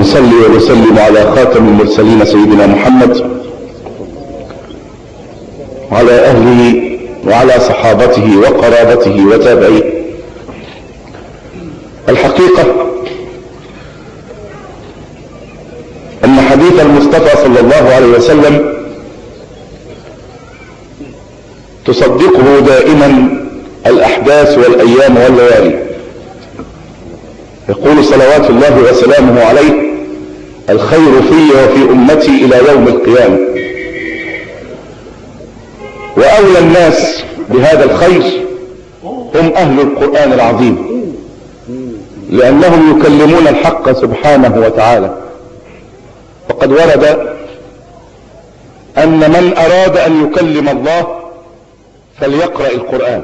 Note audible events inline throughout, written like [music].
نصلي ونسلم على خاتم المرسلين سيدنا محمد وعلى أهله وعلى صحابته وقرابته وتابعيه. الحقيقة أن حديث المصطفى صلى الله عليه وسلم تصدقه دائما الأحداث والأيام والليالي. يقول صلوات الله وسلامه عليه الخير في وفي أمتي إلى يوم القيامة. وأولى الناس بهذا الخير هم أهل القرآن العظيم. لأنهم يكلمون الحق سبحانه وتعالى. وقد ورد أن من أراد أن يكلم الله فليقرأ القرآن.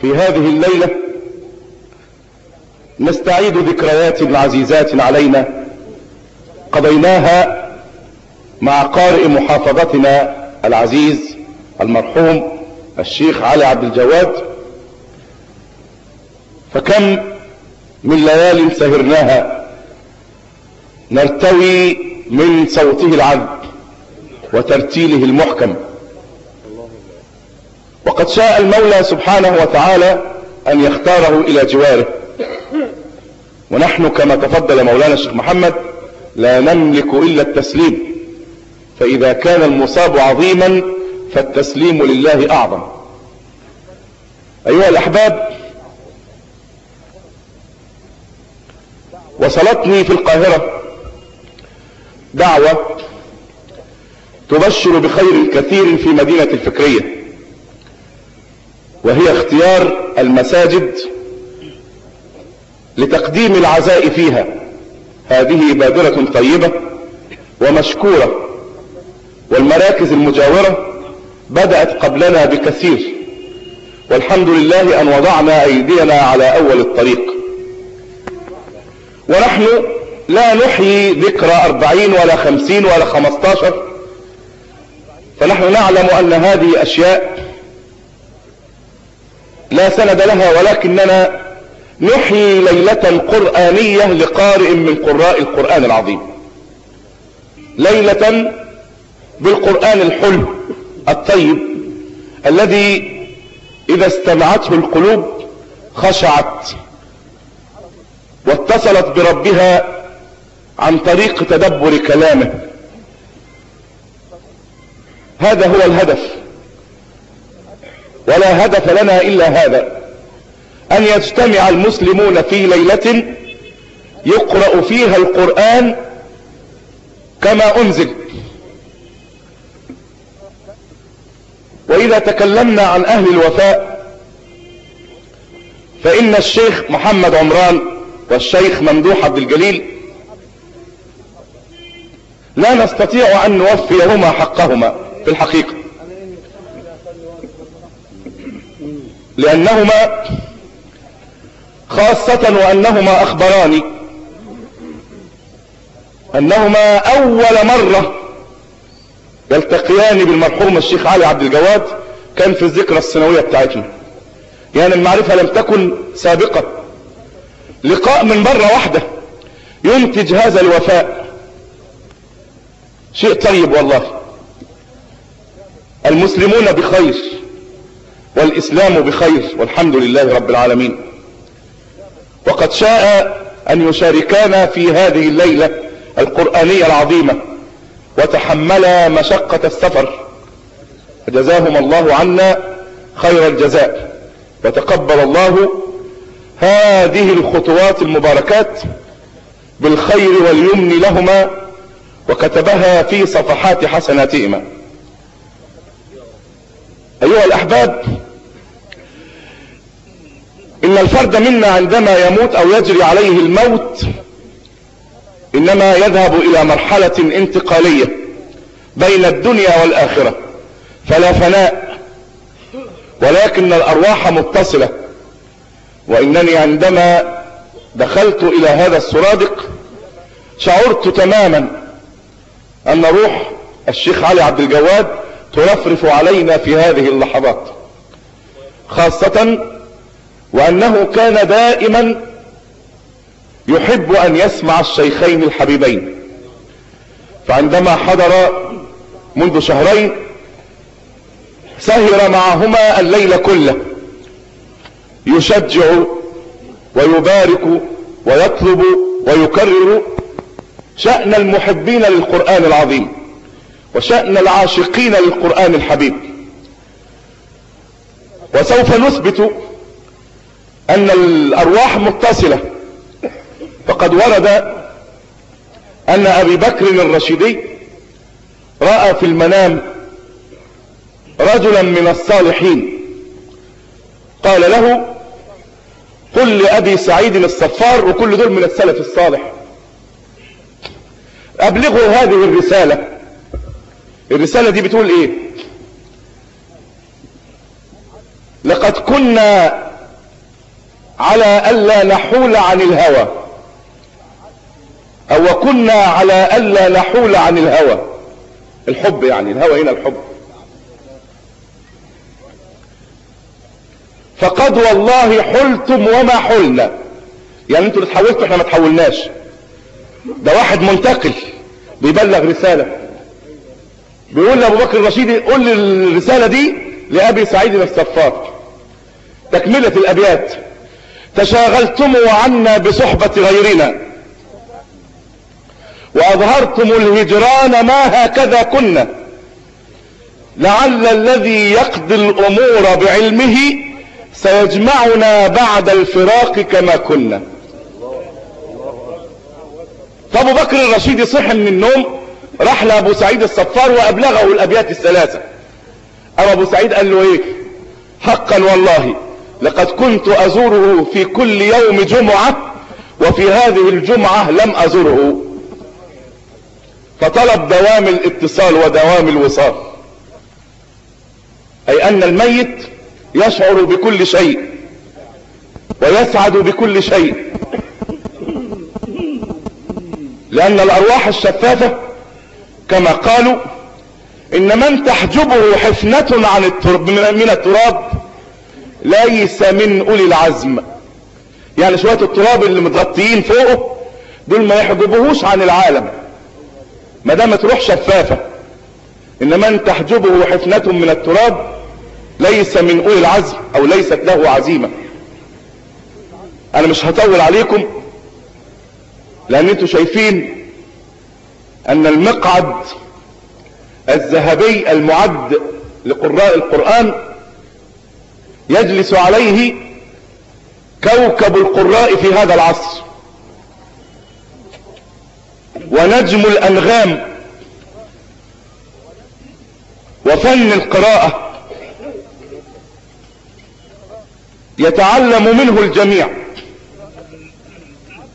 في هذه الليلة نستعيد ذكريات عزيزات علينا، قضيناها مع قارئ محافظتنا العزيز المرحوم الشيخ علي عبد الجواد. فكم من ليال سهرناها نرتوي من صوته العذب وترتيله المحكم. وقد شاء المولى سبحانه وتعالى أن يختاره إلى جواره. ونحن كما تفضل مولانا الشيخ محمد لا نملك إلا التسليم، فإذا كان المصاب عظيما فالتسليم لله أعظم. أيها الأحباب، وصلتني في القاهرة دعوة تبشر بخير كثير في مدينة الفكرية، وهي اختيار المساجد لتقديم العزاء فيها. هذه بادرة طيبة ومشكورة، والمراكز المجاورة بدأت قبلنا بكثير، والحمد لله أن وضعنا أيدينا على أول الطريق. ونحن لا نحيي ذكرى أربعين ولا خمسين ولا خمستاشر، فنحن نعلم أن هذه أشياء لا سند لها، ولكننا نحيي ليلة قرآنية لقارئ من قراء القرآن العظيم. ليلة بالقرآن الحلو الطيب الذي إذا استمعته القلوب خشعت واتصلت بربها عن طريق تدبر كلامه. هذا هو الهدف. ولا هدف لنا إلا هذا. أن يجتمع المسلمون في ليلة يقرأ فيها القرآن كما أنزل. وإذا تكلمنا عن أهل الوفاء، فإن الشيخ محمد عمران والشيخ ممدوح عبد الجليل لا نستطيع أن نوفيهما حقهما في الحقيقة. لأنهما خاصة وأنهما أخبراني أنهما أول مرة يلتقيان بالمرحوم الشيخ علي عبد الجواد، كان في الذكرى السنوية بتاعتنا يعني المعرفة لم تكن سابقة. لقاء من مرة واحدة ينتج هذا الوفاء. شيء طيب والله. المسلمون بخير والإسلام بخير، والحمد لله رب العالمين. وقد شاء أن يشاركانا في هذه الليلة القرآنية العظيمة وتحملا مشقة السفر. فجزاهم الله عنا خير الجزاء. وتقبل الله هذه الخطوات المباركات بالخير واليمن لهما وكتبها في صفحات حسناتهما. أيها الأحباب إن الفرد منا عندما يموت أو يجري عليه الموت إنما يذهب إلى مرحلة انتقالية بين الدنيا والآخرة. فلا فناء. ولكن الأرواح متصلة. وإنني عندما دخلت إلى هذا السرادق شعرت تماما أن روح الشيخ علي عبد الجواد ترفرف علينا في هذه اللحظات. خاصة وأنه كان دائما يحب ان يسمع الشيخين الحبيبين. فعندما حضر منذ شهرين، سهر معهما الليل كله. يشجع ويبارك ويطلب ويكرر شأن المحبين للقرآن العظيم وشأن العاشقين للقرآن الحبيب. وسوف نثبت ان الارواح متصلة. فقد ورد ان ابي بكر الرشيدي رأى في المنام رجلا من الصالحين. قال له، قل لأبي سعيد الصفار وكل دول من السلف الصالح. أبلغوا هذه الرسالة. الرسالة دي بتقول إيه؟ لقد كنا على ألا نحول عن الهوى. أو كنا على ألا نحول عن الهوى. الحب يعني، الهوى هنا الحب. فقد والله حلتم وما حلنا. يعني انتوا اللي تحولتوا، احنا ما تحولناش. ده واحد منتقل، بيبلغ رسالة. بيقول لابو بكر الرشيدي قول لي الرسالة دي لابي سعيد الصفار. تكملة الابيات تشاغلتم عنا بصحبة غيرنا. واظهرتم الهجران ما هكذا كنا. لعل الذي يقضي الامور بعلمه سيجمعنا بعد الفراق كما كنا. فابو بكر الرشيد صح من النوم، راح لابو سعيد الصفار وابلغه الابيات الثلاثة. اما ابو سعيد قال له ايه حقا والله. لقد كنت ازوره في كل يوم جمعة، وفي هذه الجمعة لم ازره فطلب دوام الاتصال ودوام الوصال. اي ان الميت يشعر بكل شيء، ويسعد بكل شيء. لان الارواح الشفافة كما قالوا ان من تحجبه حفنة عن التراب، من التراب ليس من اولي العزم. يعني شوية التراب اللي متغطيين فوقه دول ما يحجبوهوش عن العالم. ما دامت روح شفافة. انما ان تحجبه حفنة من التراب ليس من اولي العزم او ليست له عزيمة. انا مش هطول عليكم. لان انتوا شايفين ان المقعد الذهبي المعد لقراء القرآن يجلس عليه كوكب القراء في هذا العصر. ونجم الانغام وفن القراءة يتعلم منه الجميع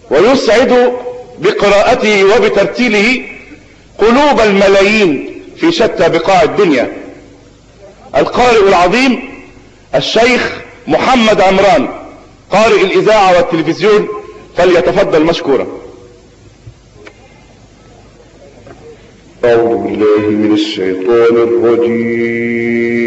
ويسعد بقراءته وبترتيله قلوب الملايين في شتى بقاع الدنيا. القارئ العظيم الشيخ محمد عمران قارئ الإذاعة والتلفزيون فليتفضل مشكورا. أعوذ بالله من الشيطان الرجيم.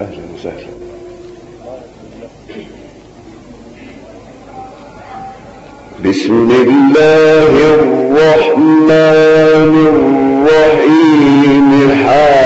اهلا وسهلا بسم الله الرحمن الرحيم الحمد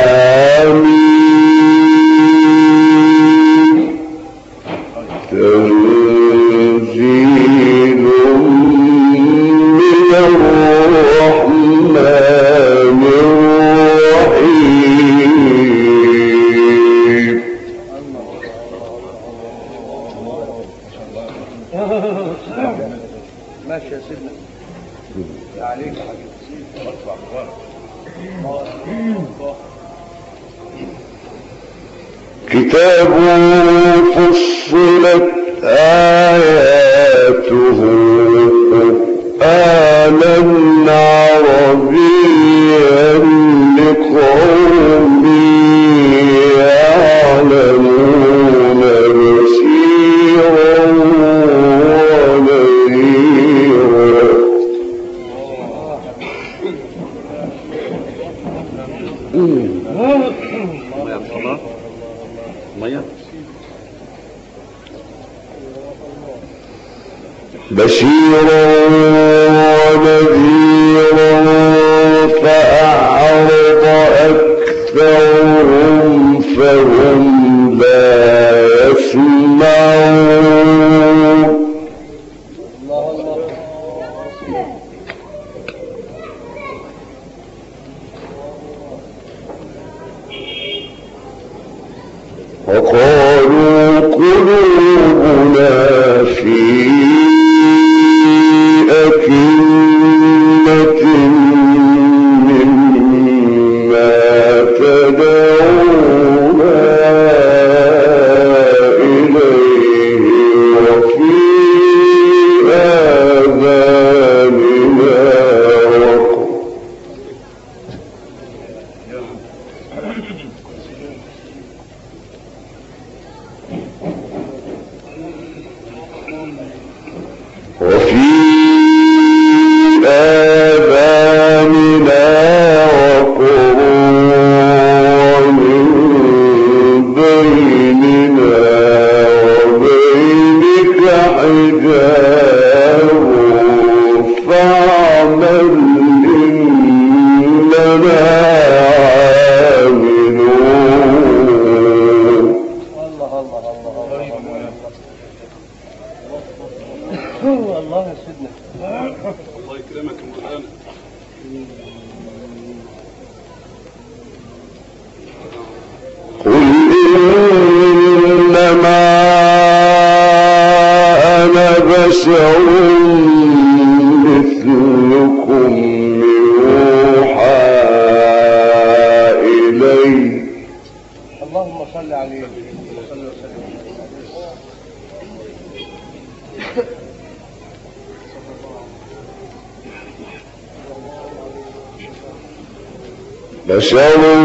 بشر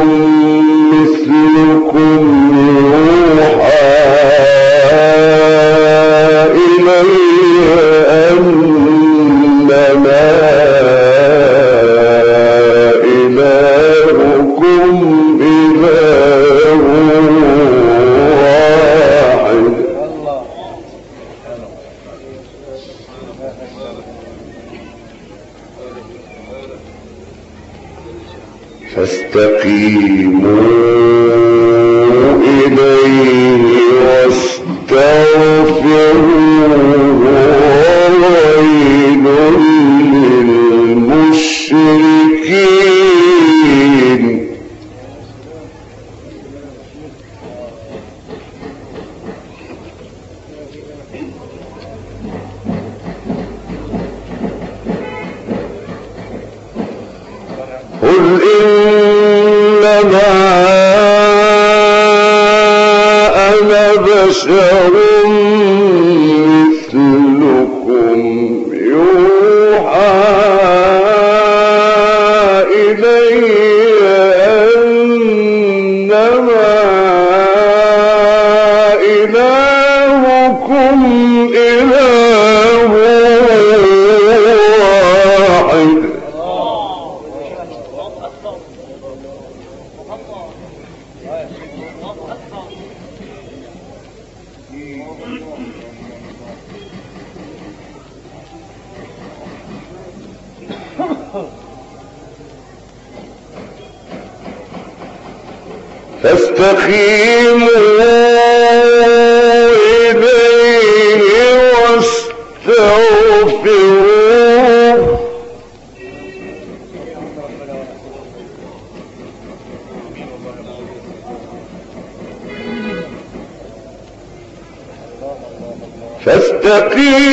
فاستقيموا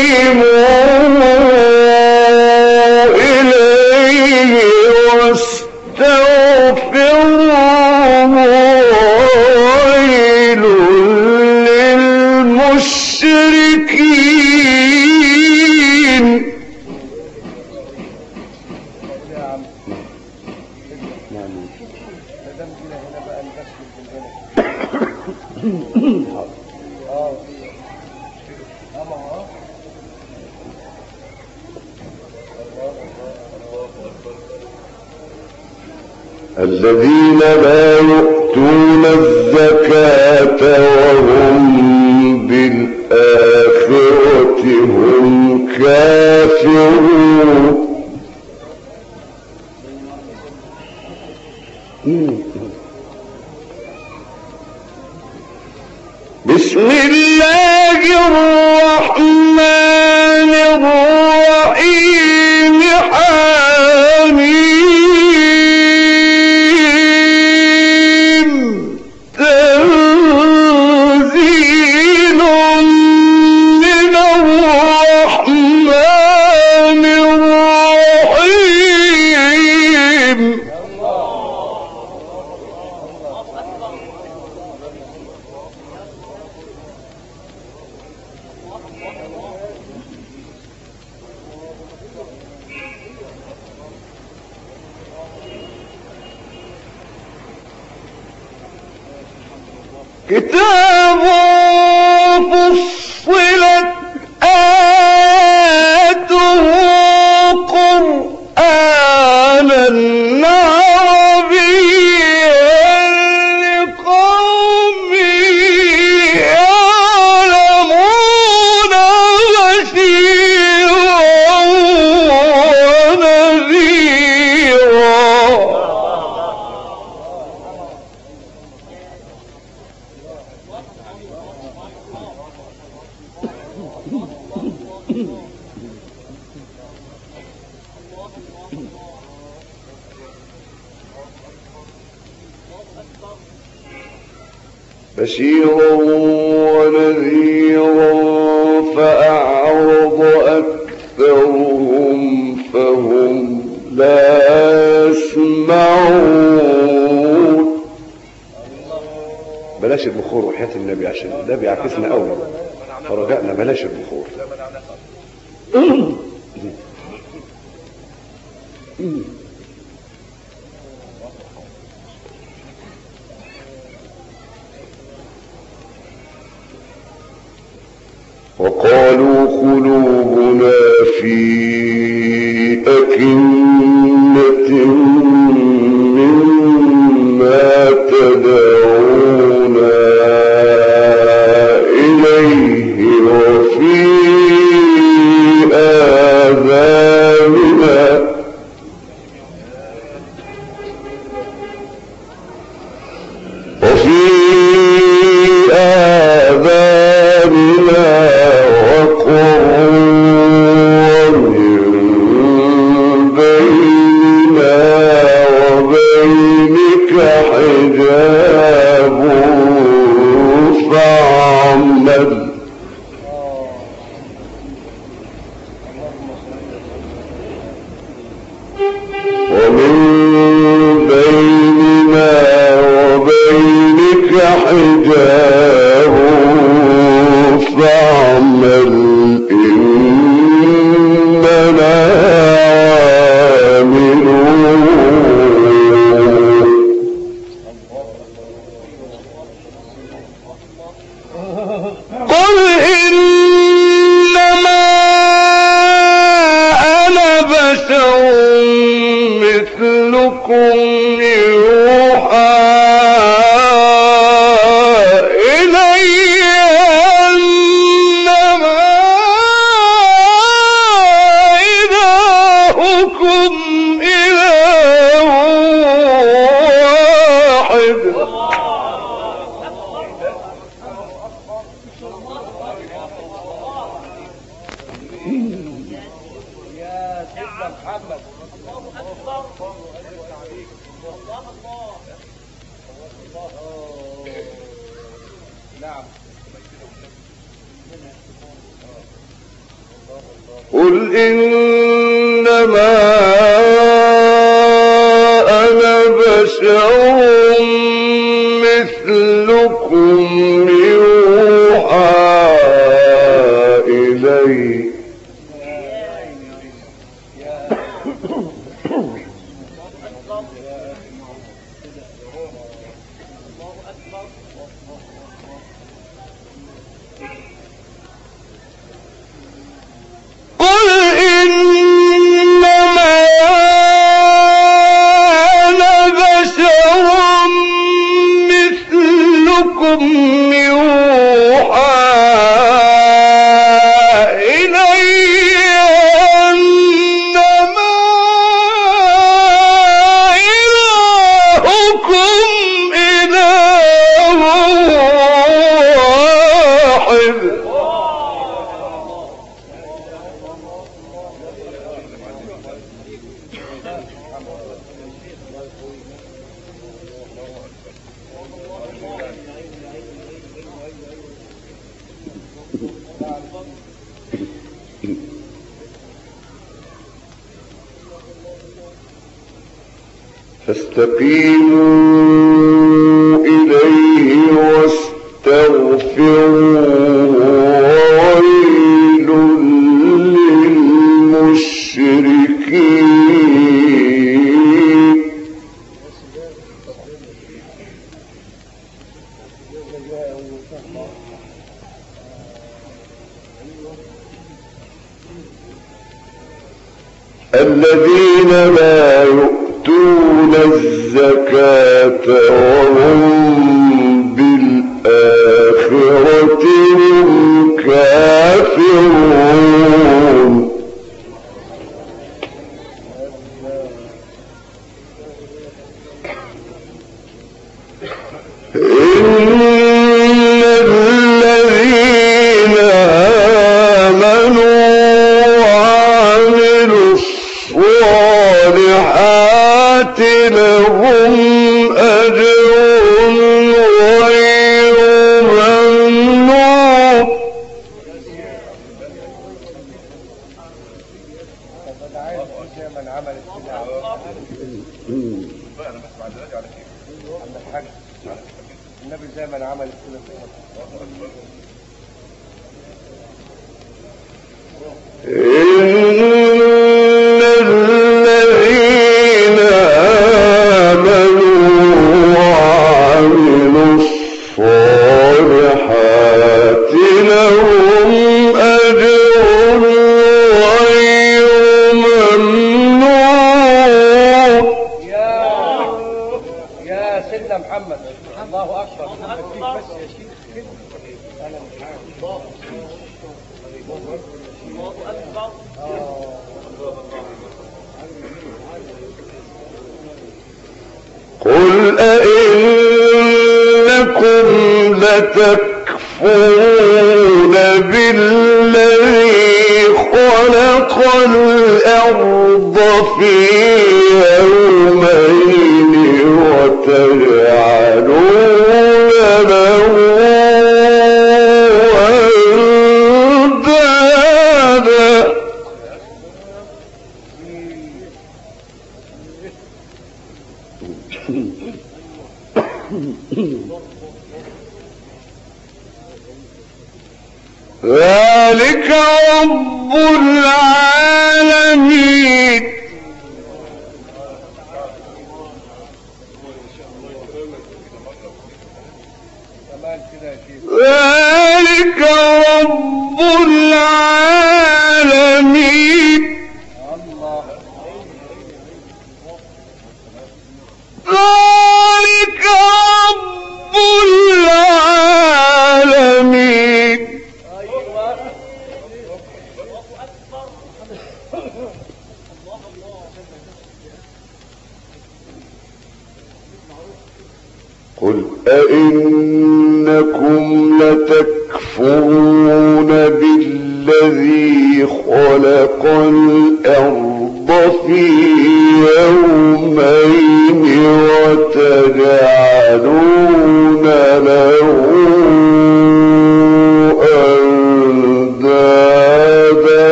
بشيرا ونذيرا فأعرض أكثرهم فهم لا يسمعون بلاش البخور وحياة النبي عشان ده بيعكسنا فرجعنا بلاش البخور Mm-hmm. [clears throat] [clears throat] ما لتكفرون بالذي خلق الأرض في يومين وتجعلون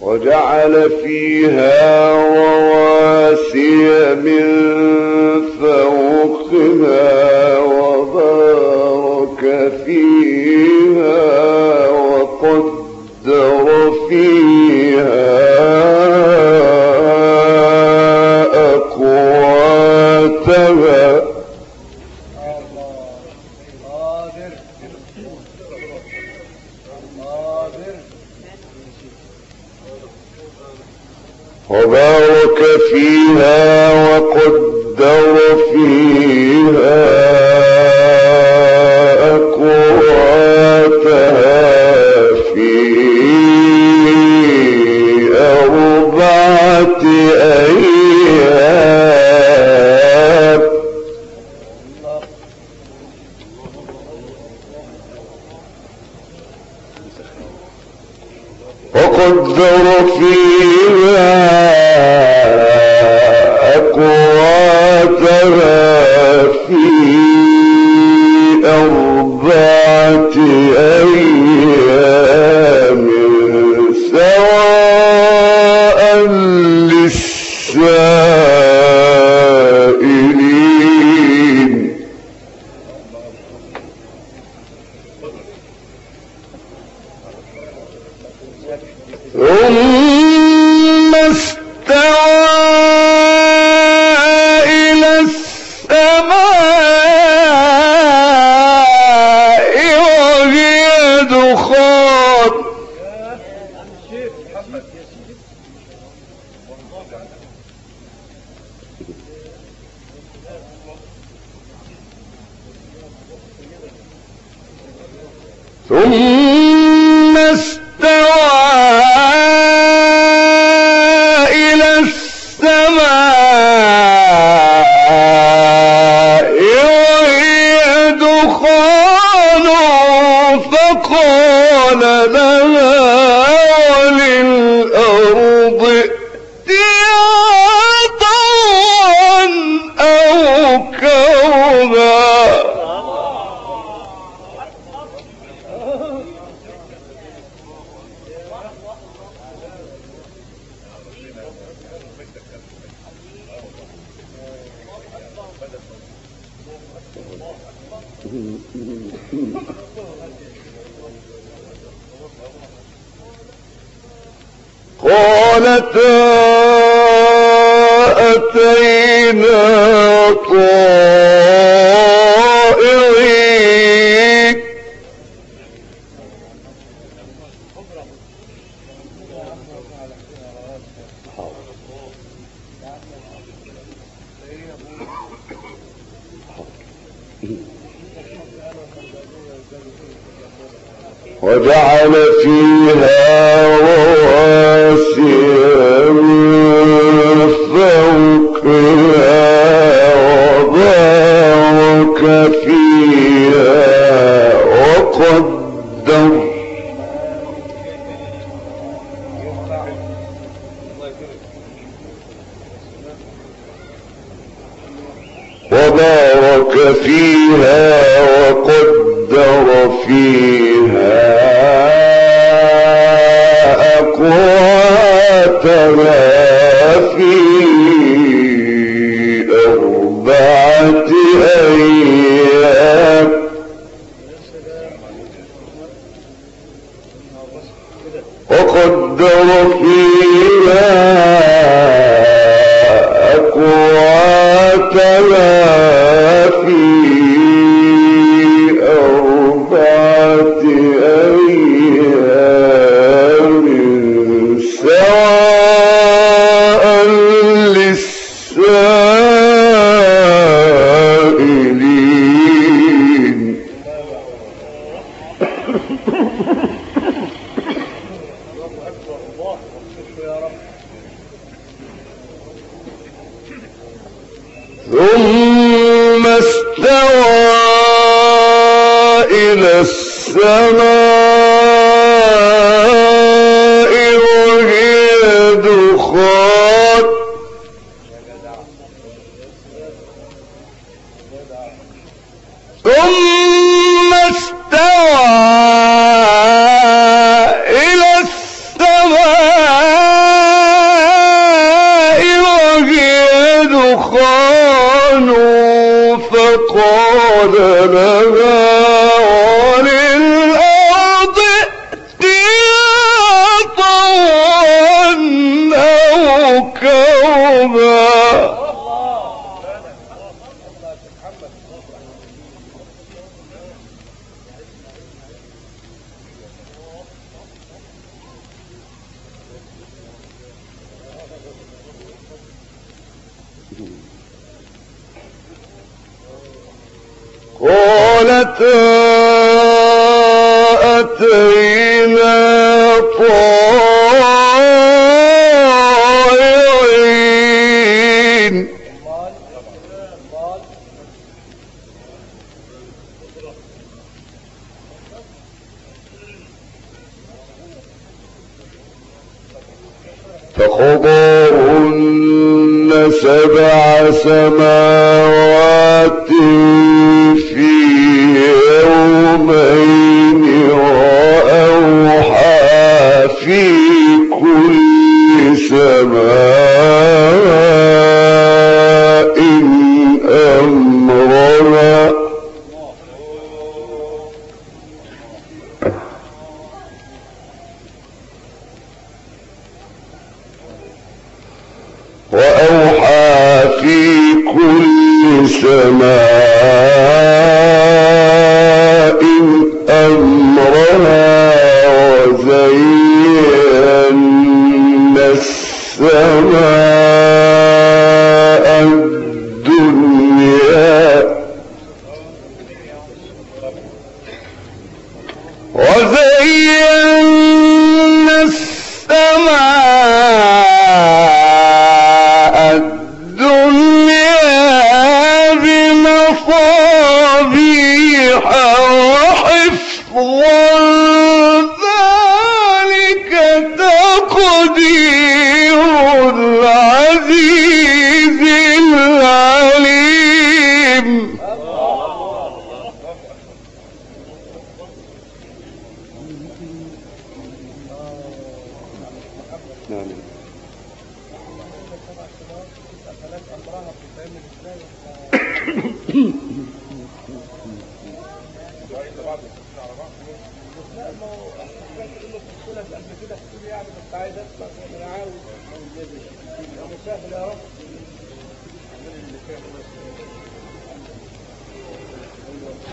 وجعل فيها رواسي من فوقها وبارك فيها وقد قالت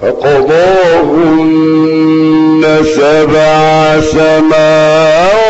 فقضاهن سبع سماوات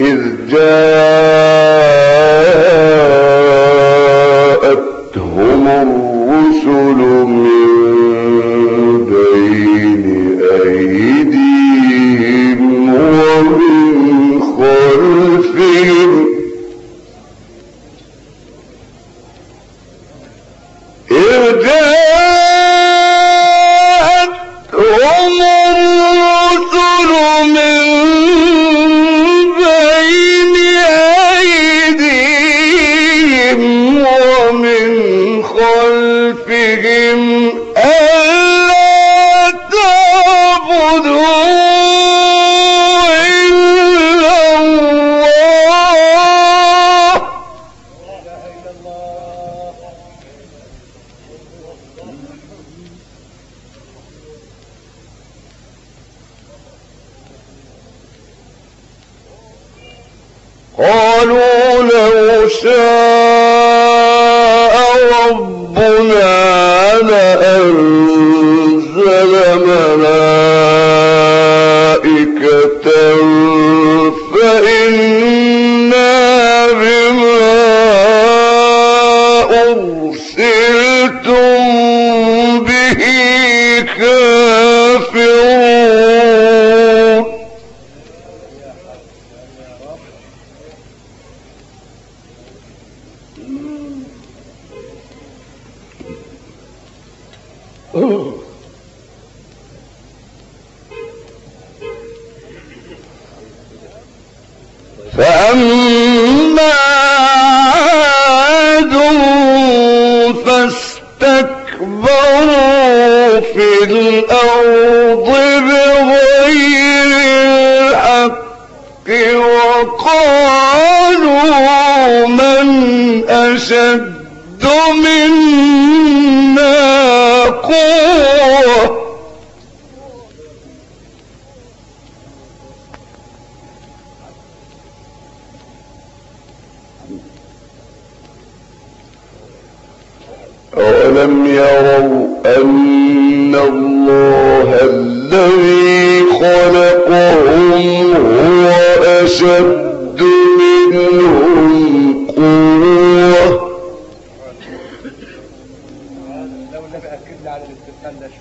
إذ جاء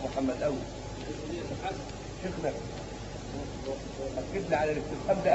محمد قوي شيخنا. اكدنا على الاستفهام ده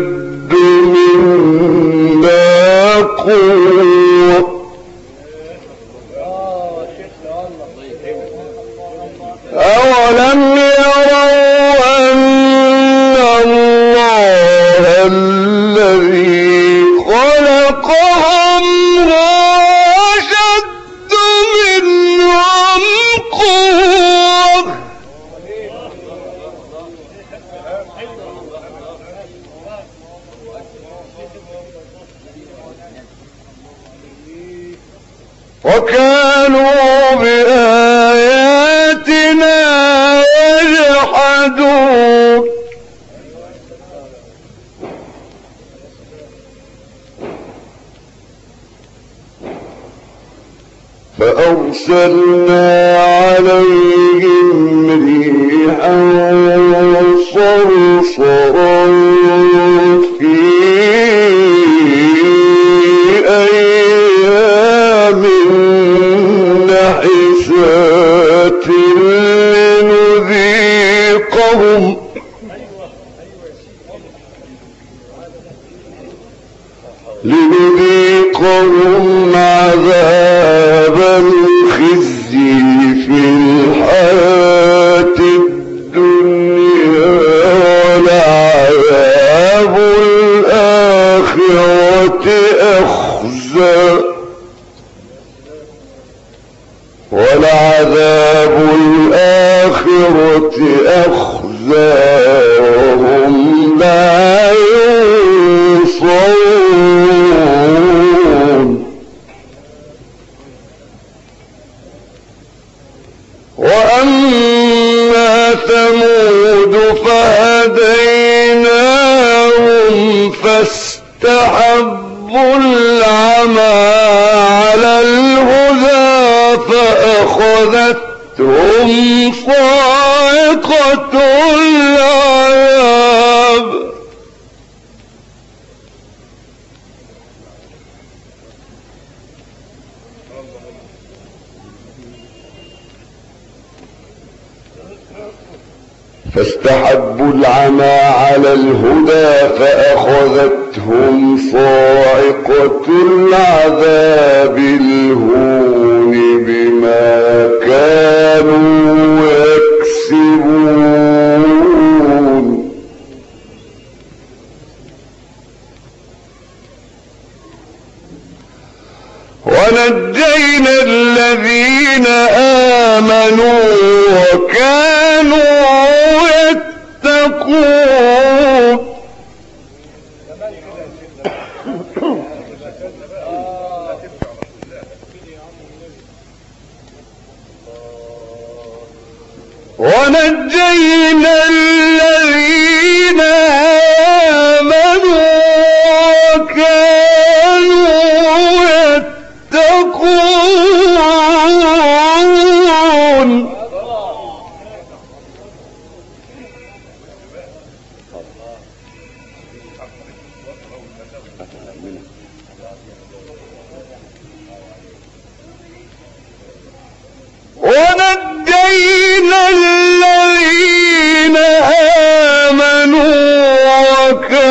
فأخذتهم صاعقة العذاب الهون بما كانوا يكسبون. ونجينا الذين آمنوا وكانوا يتقون. ونجينا الذين آمنوا وكانوا لوک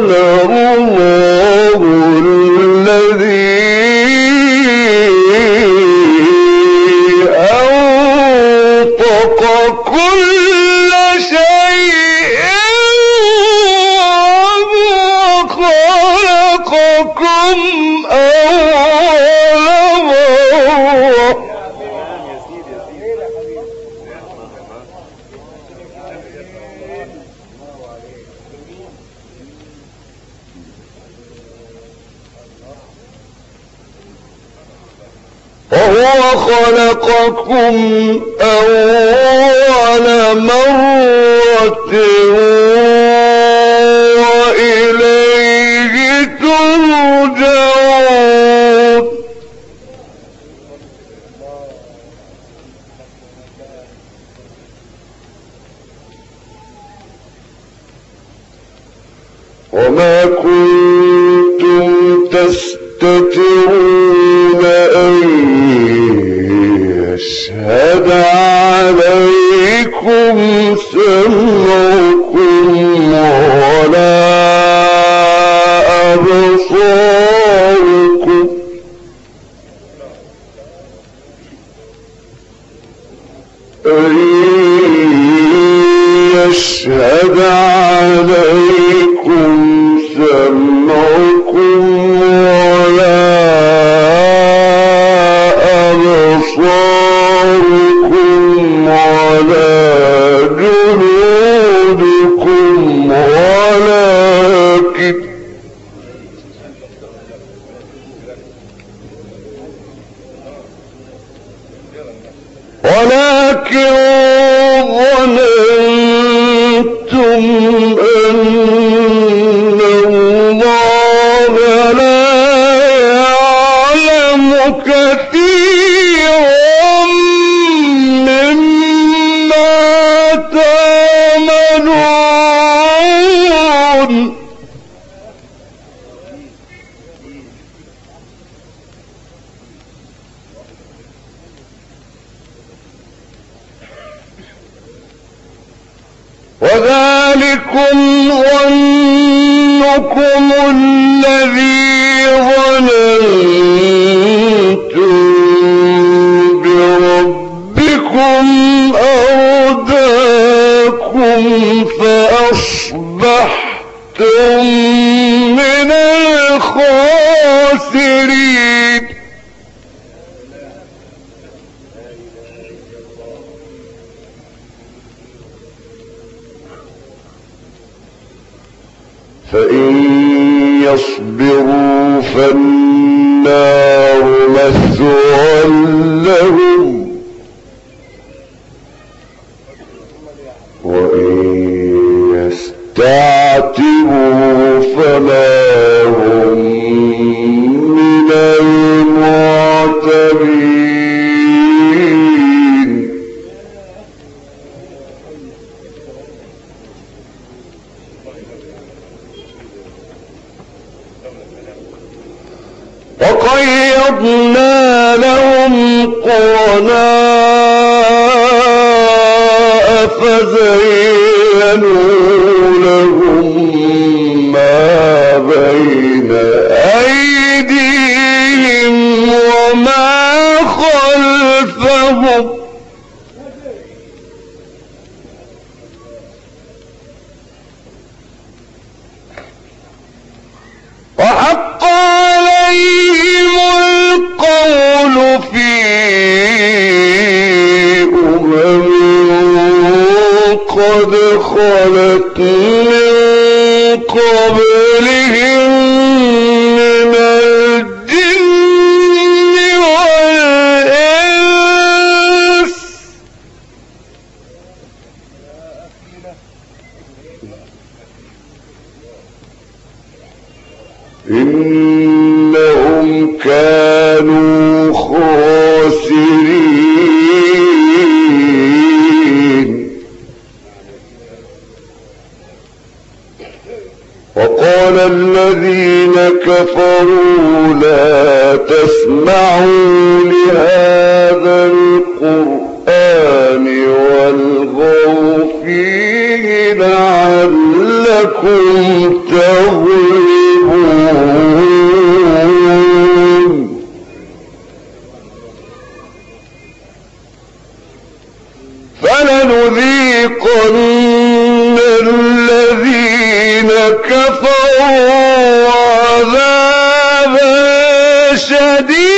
أنطقنا خلقكم نبی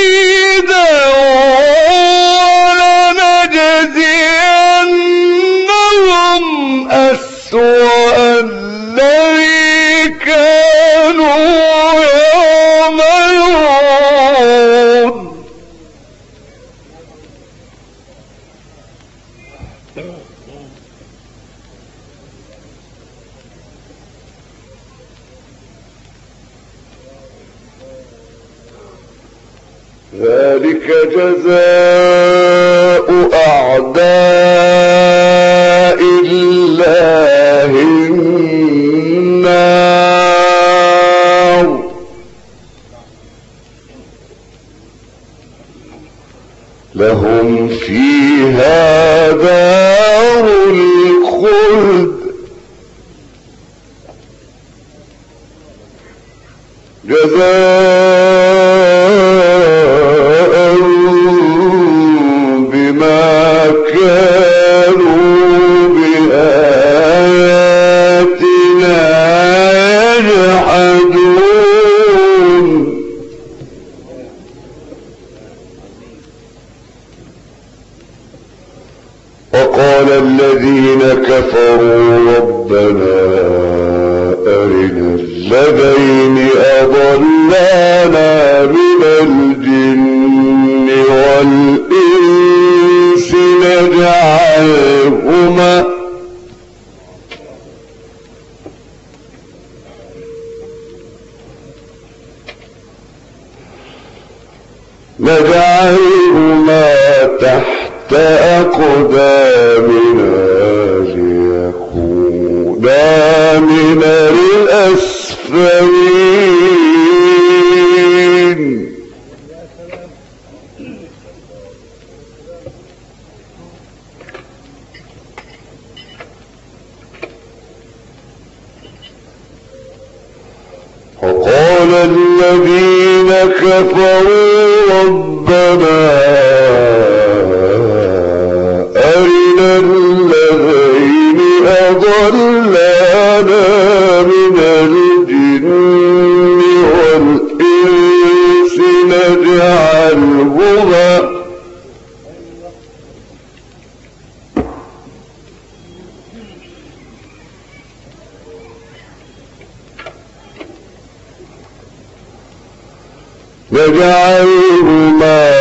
نجعلهما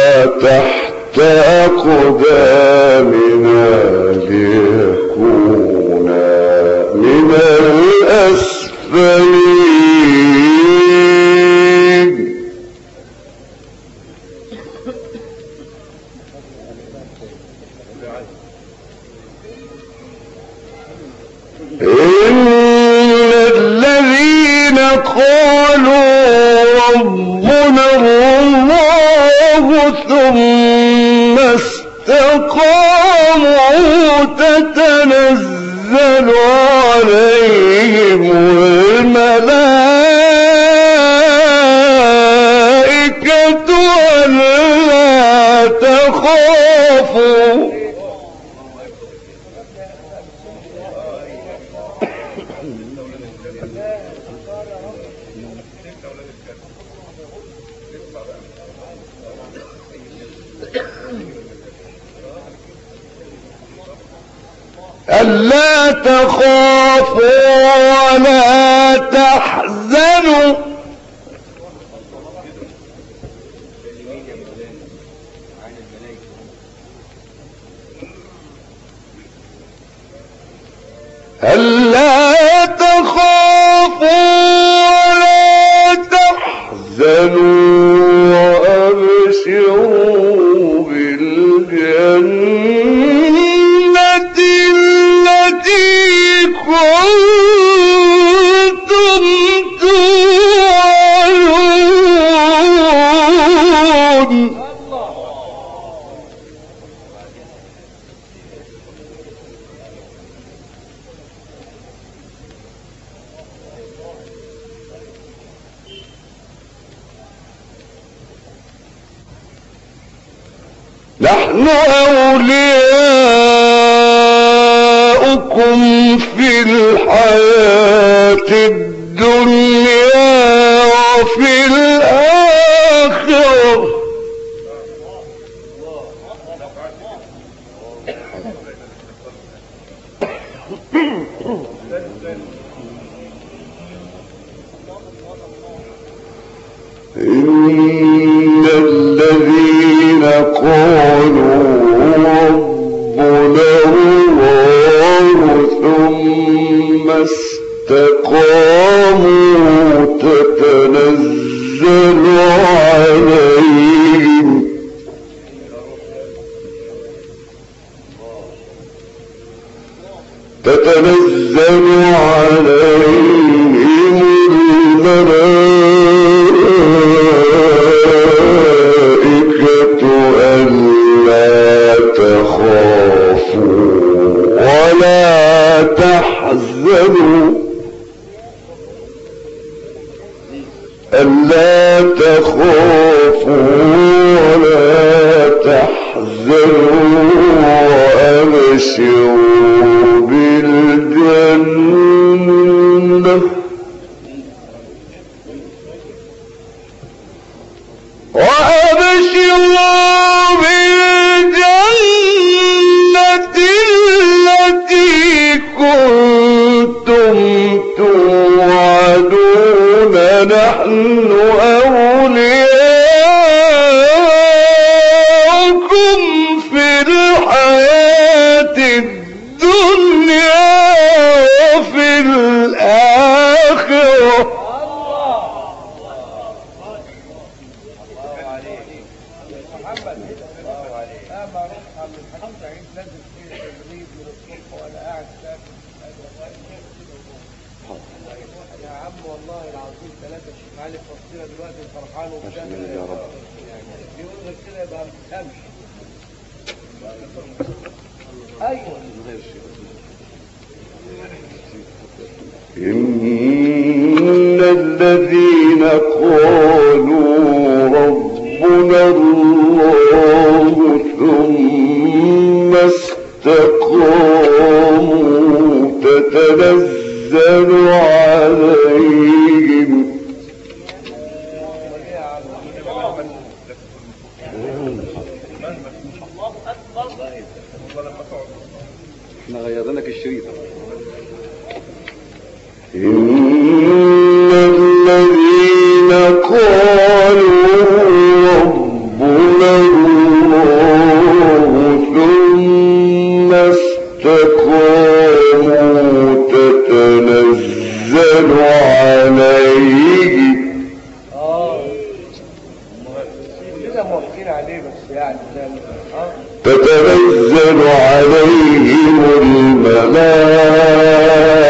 تحت أقدامنا ليكونا من الأسفلين تتنزل عليهم الملائكة.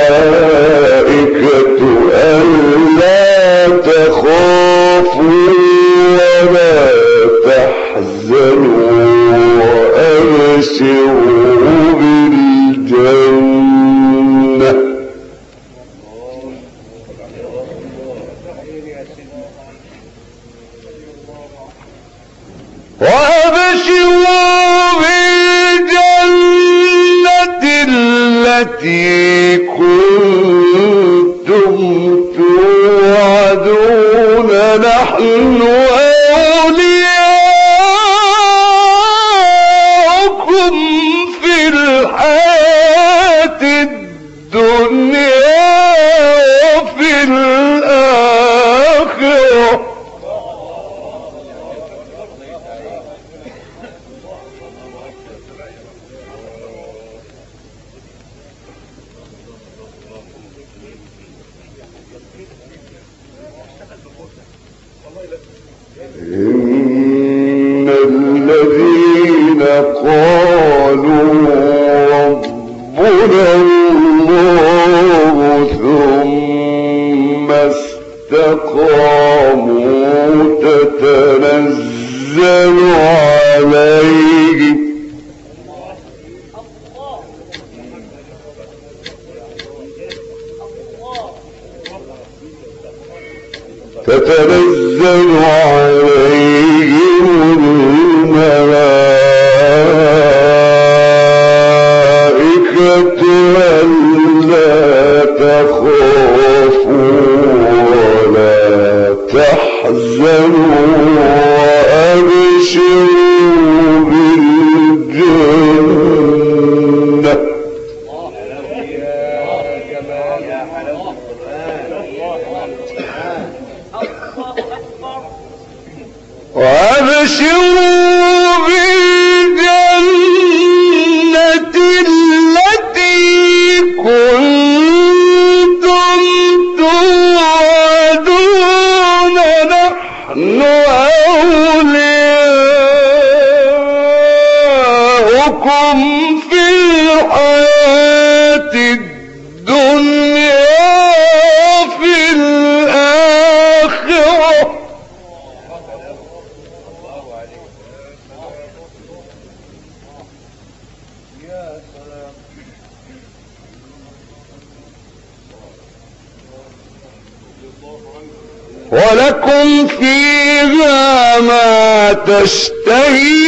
تشتهي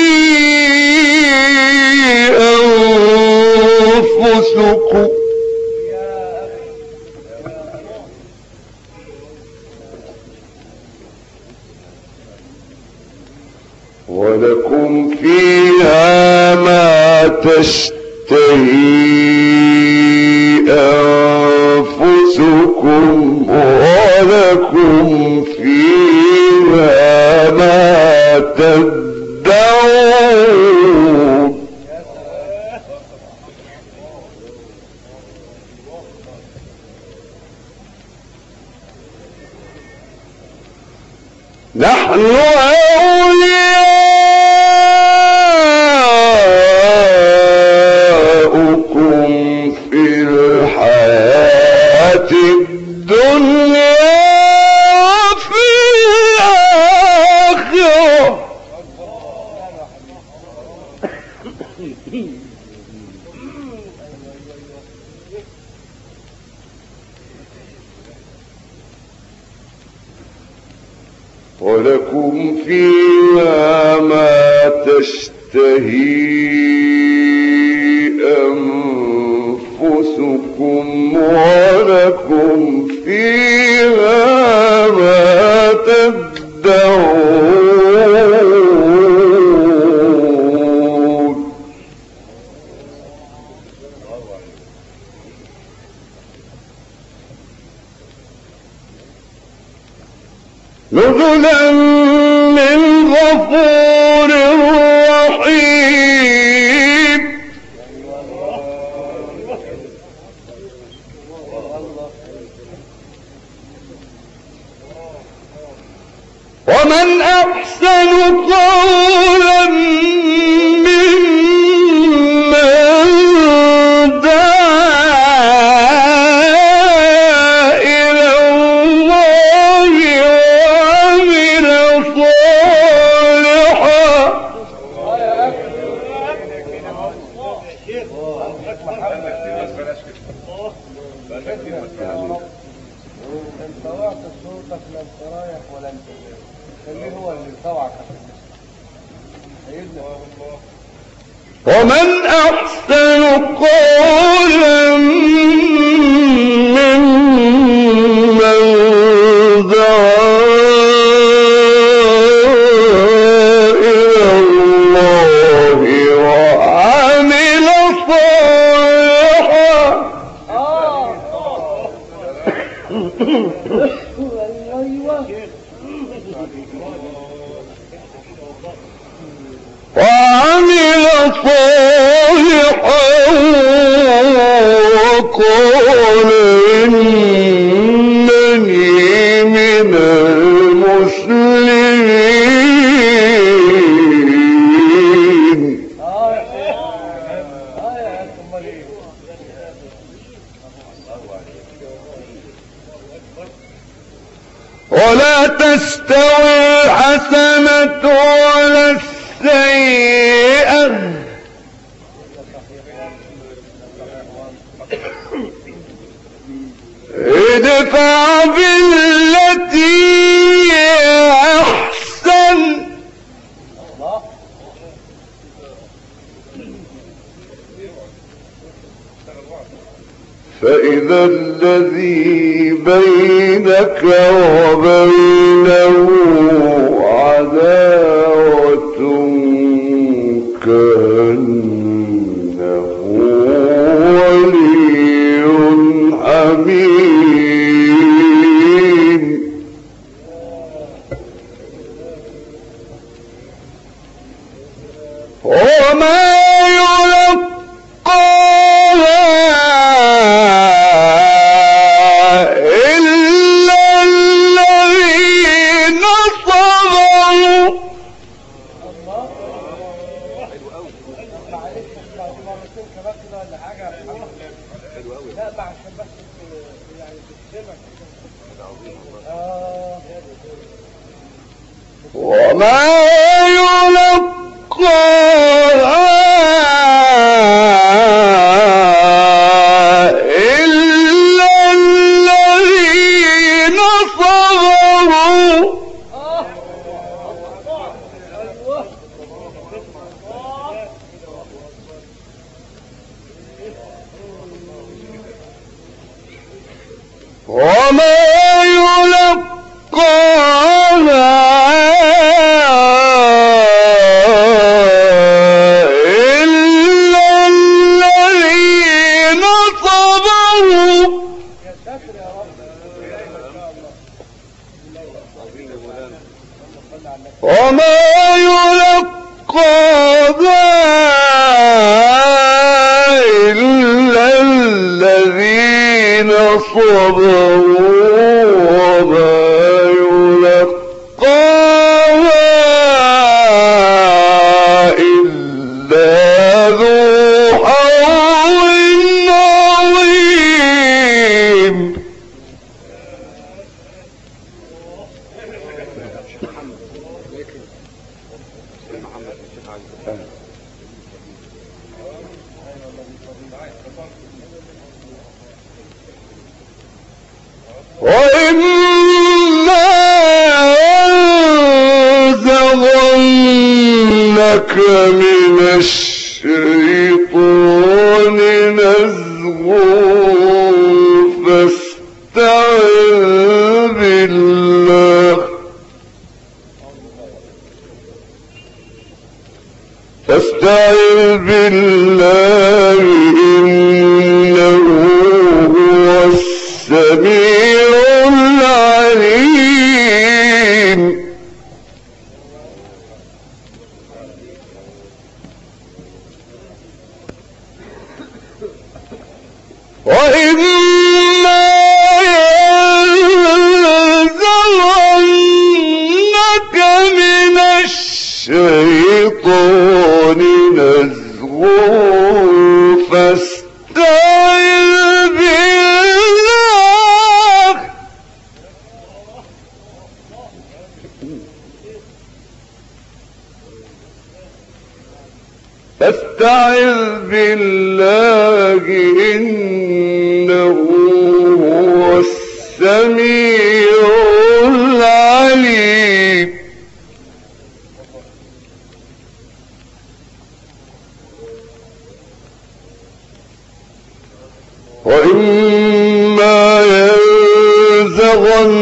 أنفسكم ولكم فيها ما تشتهي انت وعت صوتك لن ترايح ولا تجيب اللي هو اللي طوعك ومن أحسن قولا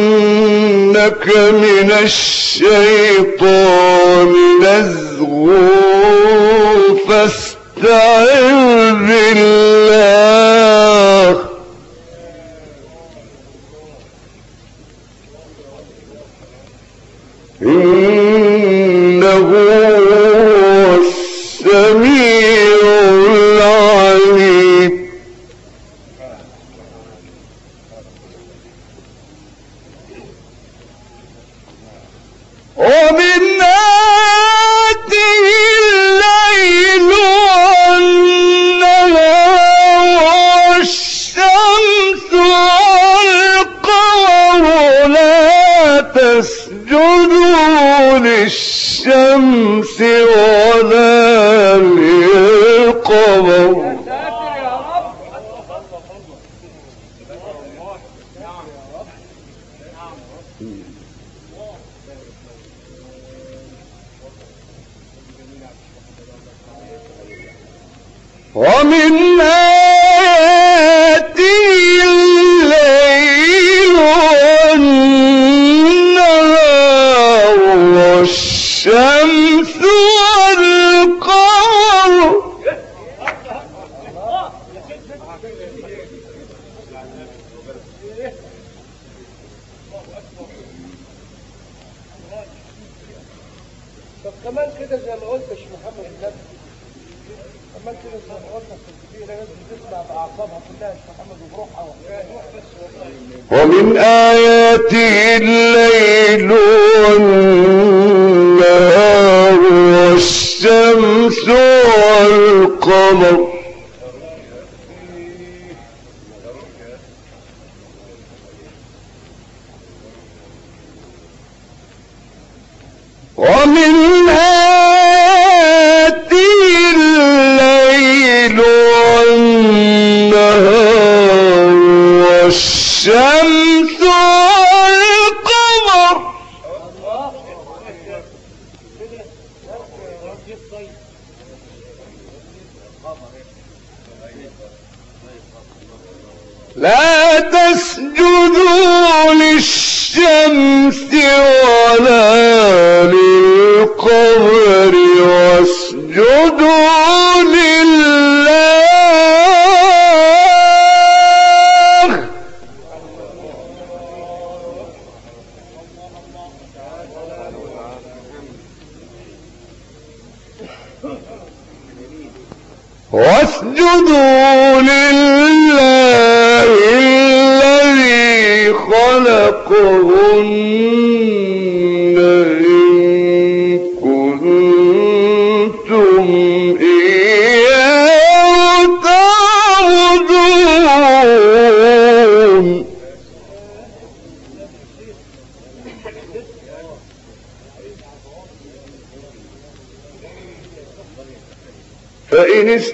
إنك من الشيطان نزغ فاستعذ بالله.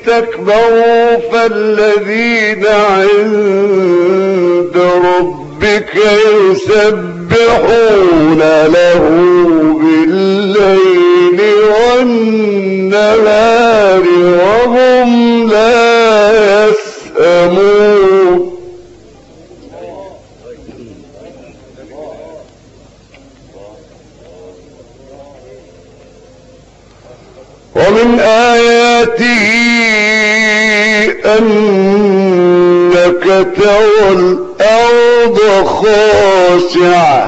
استكبروا فالذين عند ربك يسبحون له بالليل والنهار وهم لا أنك ترى الأرض خاشعة.